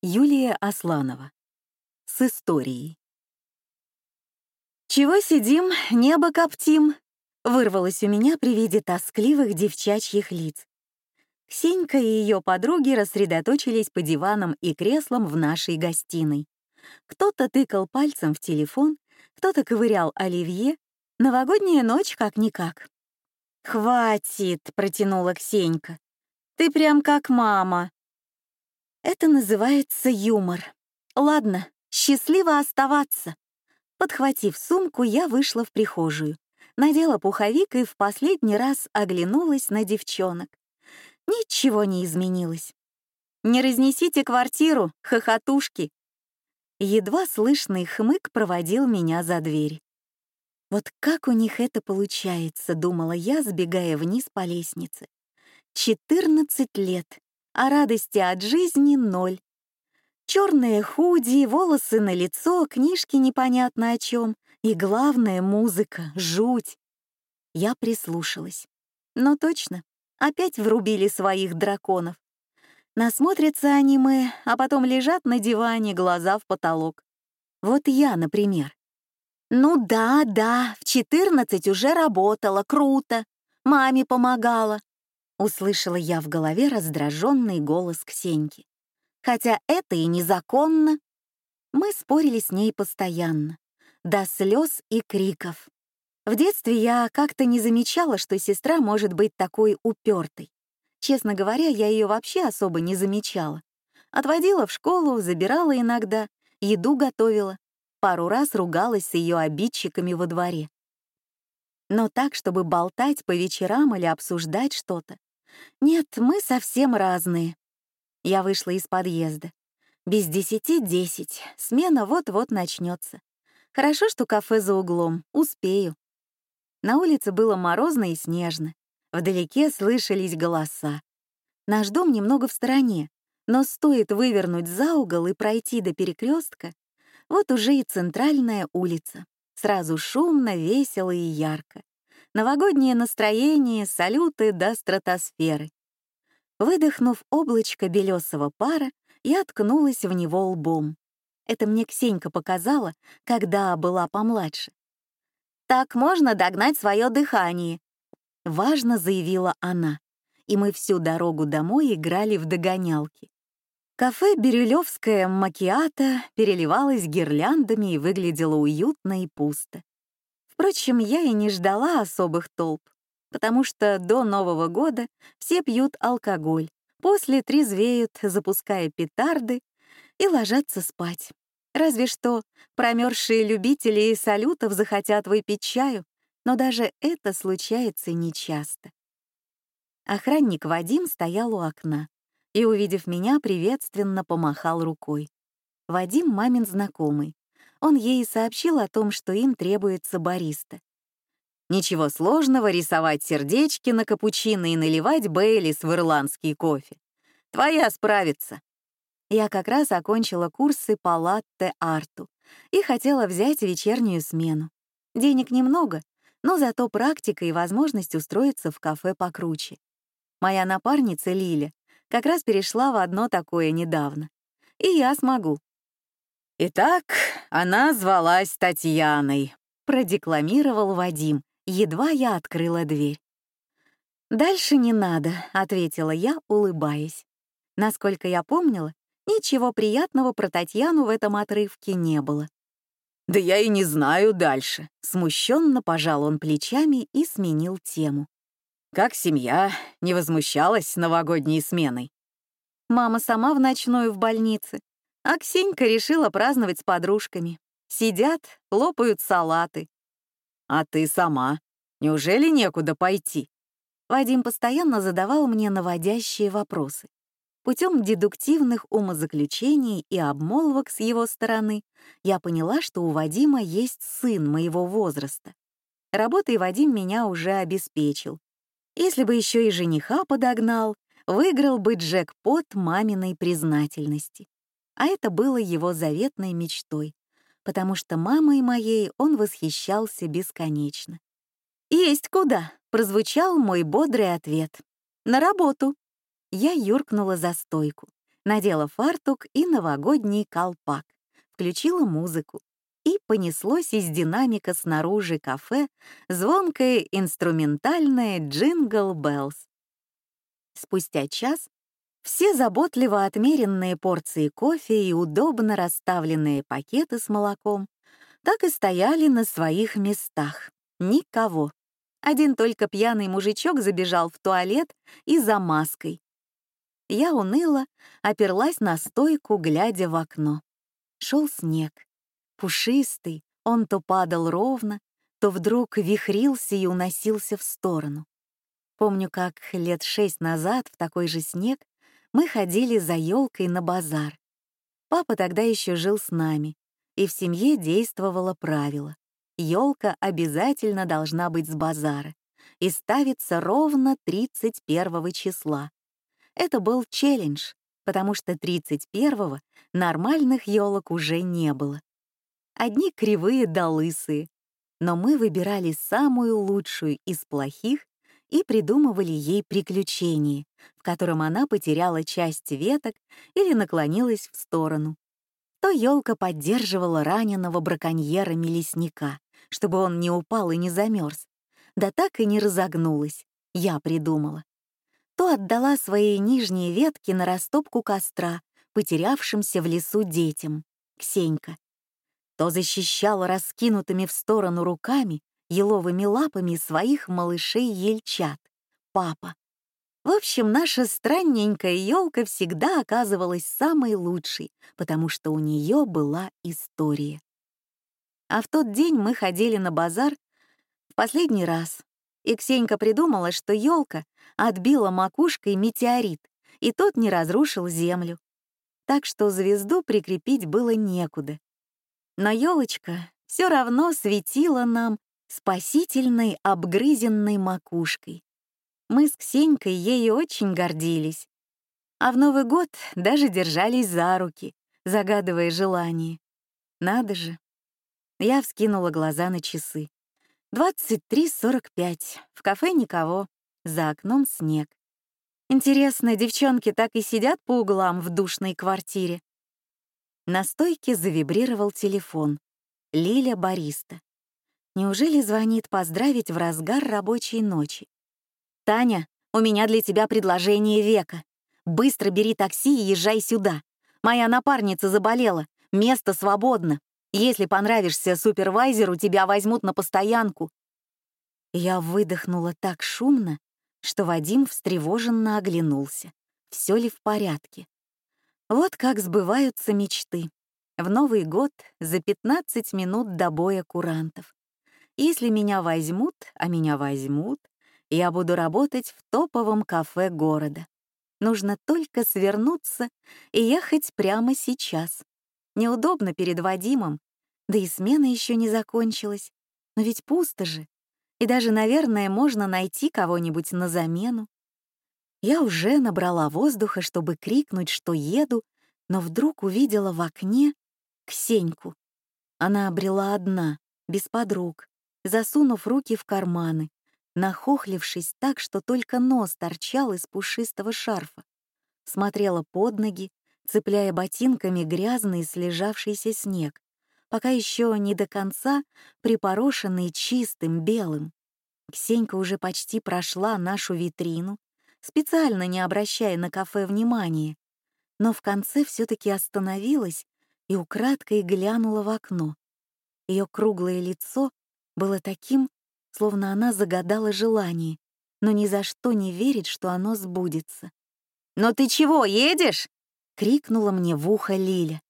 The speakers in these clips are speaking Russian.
Юлия Асланова. С историей. «Чего сидим, небо коптим?» — вырвалось у меня при виде тоскливых девчачьих лиц. Ксенька и ее подруги рассредоточились по диванам и креслам в нашей гостиной. Кто-то тыкал пальцем в телефон, кто-то ковырял оливье. Новогодняя ночь как-никак. «Хватит», — протянула Ксенька. «Ты прям как мама». Это называется юмор. Ладно, счастливо оставаться. Подхватив сумку, я вышла в прихожую, надела пуховик и в последний раз оглянулась на девчонок. Ничего не изменилось. «Не разнесите квартиру, хохотушки!» Едва слышный хмык проводил меня за дверь. Вот как у них это получается, думала я, сбегая вниз по лестнице. Четырнадцать лет, а радости от жизни ноль. Черные худи, волосы на лицо, книжки непонятно о чем, и главное — музыка, жуть. Я прислушалась. Но точно, опять врубили своих драконов. Насмотрятся аниме, а потом лежат на диване, глаза в потолок. Вот я, например. Ну да, да, в 14 уже работала, круто. Маме помогала. Услышала я в голове раздраженный голос Ксеньки. Хотя это и незаконно. Мы спорили с ней постоянно, до слез и криков. В детстве я как-то не замечала, что сестра может быть такой упертой. Честно говоря, я ее вообще особо не замечала. Отводила в школу, забирала иногда, еду готовила пару раз ругалась с ее обидчиками во дворе. Но так, чтобы болтать по вечерам или обсуждать что-то. Нет, мы совсем разные. Я вышла из подъезда. Без десяти десять, смена вот-вот начнется. Хорошо, что кафе за углом, успею. На улице было морозно и снежно. Вдалеке слышались голоса. Наш дом немного в стороне, но стоит вывернуть за угол и пройти до перекрестка, вот уже и центральная улица. Сразу шумно, весело и ярко. Новогоднее настроение, салюты до стратосферы. Выдохнув облачко белесого пара, я ткнулась в него лбом. Это мне Ксенька показала, когда была помладше. «Так можно догнать свое дыхание», — важно заявила она. И мы всю дорогу домой играли в догонялки. Кафе «Бирюлевская макиата» переливалось гирляндами и выглядело уютно и пусто. Впрочем, я и не ждала особых толп, потому что до Нового года все пьют алкоголь, после трезвеют, запуская петарды и ложатся спать. Разве что промерзшие любители салютов захотят выпить чаю, но даже это случается нечасто. Охранник Вадим стоял у окна и, увидев меня, приветственно помахал рукой. Вадим — мамин знакомый. Он ей сообщил о том, что им требуется бариста. Ничего сложного рисовать сердечки на капучино и наливать Бейлис в ирландский кофе. Твоя справится. Я как раз окончила курсы по латте-арту и хотела взять вечернюю смену. Денег немного, но зато практика и возможность устроиться в кафе покруче. Моя напарница Лиля как раз перешла в одно такое недавно. И я смогу. «Итак, она звалась Татьяной», — продекламировал Вадим, едва я открыла дверь. «Дальше не надо», — ответила я, улыбаясь. Насколько я помнила, ничего приятного про Татьяну в этом отрывке не было. «Да я и не знаю дальше», — смущенно пожал он плечами и сменил тему. Как семья не возмущалась новогодней сменой. Мама сама в ночную в больнице, а Ксенька решила праздновать с подружками. Сидят, лопают салаты. А ты сама? Неужели некуда пойти? Вадим постоянно задавал мне наводящие вопросы. Путем дедуктивных умозаключений и обмолвок с его стороны я поняла, что у Вадима есть сын моего возраста. Работой Вадим меня уже обеспечил, если бы еще и жениха подогнал, выиграл бы джекпот маминой признательности. А это было его заветной мечтой, потому что мамой моей он восхищался бесконечно. «Есть куда!» — прозвучал мой бодрый ответ. «На работу!» Я юркнула за стойку. надела фартук и новогодний колпак, включила музыку, и понеслось из динамика снаружи кафе звонкое инструментальное «Jingle Bells». Спустя час все заботливо отмеренные порции кофе и удобно расставленные пакеты с молоком так и стояли на своих местах. Никого. Один только пьяный мужичок забежал в туалет и за маской. Я уныла, оперлась на стойку, глядя в окно. Шел снег. Пушистый, он то падал ровно, то вдруг вихрился и уносился в сторону. Помню, как лет шесть назад в такой же снег мы ходили за елкой на базар. Папа тогда еще жил с нами, и в семье действовало правило. Елка обязательно должна быть с базара и ставится ровно 31 числа. Это был челлендж, потому что 31-го нормальных елок уже не было. Одни кривые да лысые, но мы выбирали самую лучшую из плохих и придумывали ей приключение, в котором она потеряла часть веток или наклонилась в сторону. То елка поддерживала раненого браконьера-мелесника, чтобы он не упал и не замерз. Да так и не разогнулась, я придумала. То отдала свои нижние ветки на растопку костра, потерявшимся в лесу детям, Ксенька. То защищала раскинутыми в сторону руками еловыми лапами своих малышей-ельчат, папа. В общем, наша странненькая елка всегда оказывалась самой лучшей, потому что у нее была история. А в тот день мы ходили на базар в последний раз, и Ксенька придумала, что елка отбила макушкой метеорит, и тот не разрушил землю. Так что звезду прикрепить было некуда. Но елочка все равно светила нам спасительной обгрызенной макушкой. Мы с Ксенькой ею очень гордились. А в Новый год даже держались за руки, загадывая желание. Надо же. Я вскинула глаза на часы. 23.45. В кафе никого. За окном снег. Интересно, девчонки так и сидят по углам в душной квартире? На стойке завибрировал телефон. Лиля Бариста. Неужели звонит поздравить в разгар рабочей ночи? «Таня, у меня для тебя предложение века. Быстро бери такси и езжай сюда. Моя напарница заболела, место свободно. Если понравишься супервайзеру, тебя возьмут на постоянку». Я выдохнула так шумно, что Вадим встревоженно оглянулся. Все ли в порядке? Вот как сбываются мечты. В Новый год за 15 минут до боя курантов. Если меня возьмут, а меня возьмут, я буду работать в топовом кафе города. Нужно только свернуться и ехать прямо сейчас. Неудобно перед Вадимом, да и смена еще не закончилась. Но ведь пусто же. И даже, наверное, можно найти кого-нибудь на замену. Я уже набрала воздуха, чтобы крикнуть, что еду, но вдруг увидела в окне Ксеньку. Она обрела одна, без подруг засунув руки в карманы, нахохлившись так, что только нос торчал из пушистого шарфа. Смотрела под ноги, цепляя ботинками грязный слежавшийся снег, пока еще не до конца припорошенный чистым белым. Ксенька уже почти прошла нашу витрину, специально не обращая на кафе внимания, но в конце все-таки остановилась и украдкой глянула в окно. Ее круглое лицо было таким, словно она загадала желание, но ни за что не верит, что оно сбудется. «Но ты чего, едешь?» — крикнула мне в ухо Лиля.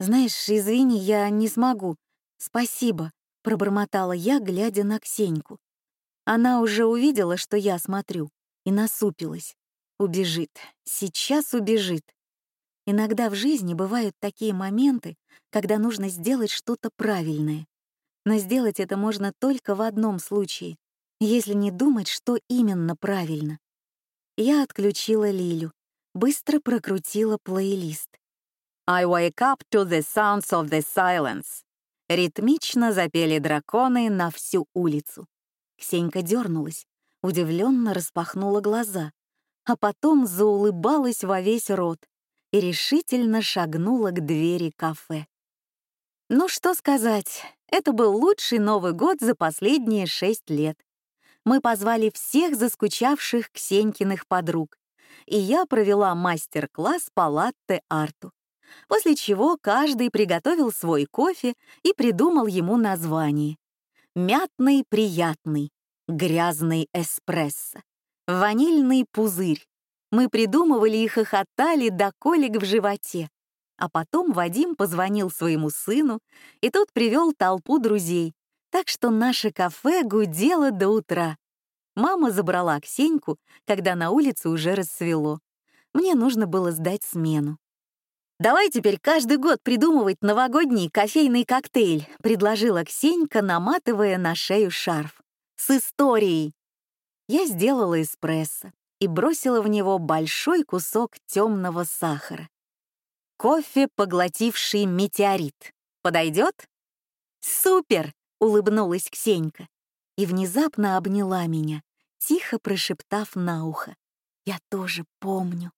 «Знаешь, извини, я не смогу. Спасибо», — пробормотала я, глядя на Ксеньку. Она уже увидела, что я смотрю, и насупилась. Убежит, сейчас убежит. Иногда в жизни бывают такие моменты, когда нужно сделать что-то правильное, но сделать это можно только в одном случае, если не думать, что именно правильно. Я отключила Лилю, быстро прокрутила плейлист. I wake up to the sounds of the silence. Ритмично запели драконы на всю улицу. Ксенька дернулась, удивленно распахнула глаза, а потом заулыбалась во весь рот. и решительно шагнула к двери кафе. Ну что сказать, это был лучший Новый год за последние шесть лет. Мы позвали всех заскучавших Ксенькиных подруг, и я провела мастер-класс по латте-арту, после чего каждый приготовил свой кофе и придумал ему название. Мятный приятный, грязный эспрессо, ванильный пузырь. Мы придумывали и хохотали до колик в животе. А потом Вадим позвонил своему сыну, и тот привел толпу друзей, так что наше кафе гудело до утра. Мама забрала Ксеньку, когда на улице уже рассвело. Мне нужно было сдать смену. «Давай теперь каждый год придумывать новогодний кофейный коктейль», предложила Ксенька, наматывая на шею шарф. «С историей!» Я сделала эспрессо и бросила в него большой кусок темного сахара. Кофе, поглотивший метеорит. Подойдет? «Супер!» — улыбнулась Ксенька и внезапно обняла меня, тихо прошептав на ухо. «Я тоже помню».